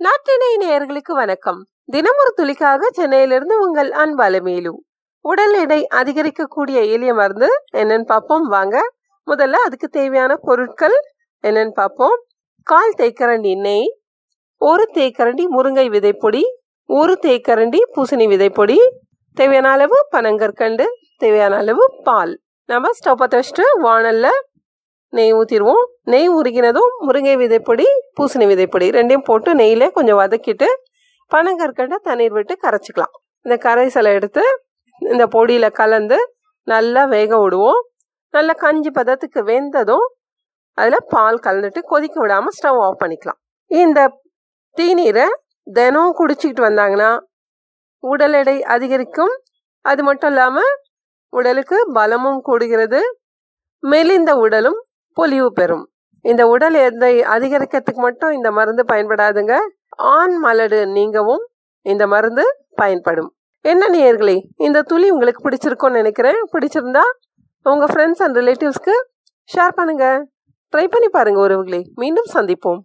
நாட்டினை நேயர்களுக்கு வணக்கம். தினமொரு துளிக்காக சென்னையிலிருந்து உங்கள் அன்பாலுமேலு உடல் எடை அதிகரிக்கக்கூடிய எளிய மருந்து என்னன்னு பார்ப்போம். வாங்க. முதல்ல அதுக்கு தேவையான பொருட்கள் என்னன்னு பார்ப்போம். கால் தேக்கரண்டி நெய் ஒரு தேக்கரண்டி முருங்கை விதைப்பொடி ஒரு தேக்கரண்டி பூசணி விதைப்பொடி தேவையான அளவு பனங்கற்கண்டு தேவையான அளவு பால். நம்ம ஸ்டவ் பற்ற வச்சுட்டு வானலில் நெய் ஊற்றிடுவோம் நெய் உருகினதும் முருங்கை விதைப்பொடி பூசணி விதைப்பொடி ரெண்டையும் போட்டு நெய்யில் கொஞ்சம் வதக்கிட்டு பனங்கற்கண்டை தண்ணீர் விட்டு கரைச்சிக்கலாம். இந்த கரைசலை எடுத்து இந்த பொடியில் கலந்து நல்லா வேக விடுவோம். நல்லா கஞ்சி பதத்துக்கு வெந்ததும் அதில் பால் கலந்துட்டு கொதிக்க விடாமல் ஸ்டவ் ஆஃப் பண்ணிக்கலாம். இந்த தீநீரை தினம் குடிச்சிக்கிட்டு வந்தாங்கன்னா உடல் எடை அதிகரிக்கும். அது மட்டும் இல்லாமல் உடலுக்கு பலமும் கூடுகிறது. மெலிந்த உடலும் பொலிவு பெறும். இந்த உடல் எதை அதிகரிக்கிறதுக்கு மட்டும் இந்த மருந்து பயன்படாதுங்க. ஆண் மலடு நீங்கவும் இந்த மருந்து பயன்படும். என்ன நேயர்களே இந்த துளி உங்களுக்கு பிடிச்சிருக்கும்னு நினைக்கிறேன். பிடிச்சிருந்தா உங்க ஃப்ரெண்ட்ஸ் அண்ட் ரிலேட்டிவ்ஸ்க்கு ஷேர் பண்ணுங்க. ட்ரை பண்ணி பாருங்க உறவுகளே. மீண்டும் சந்திப்போம்.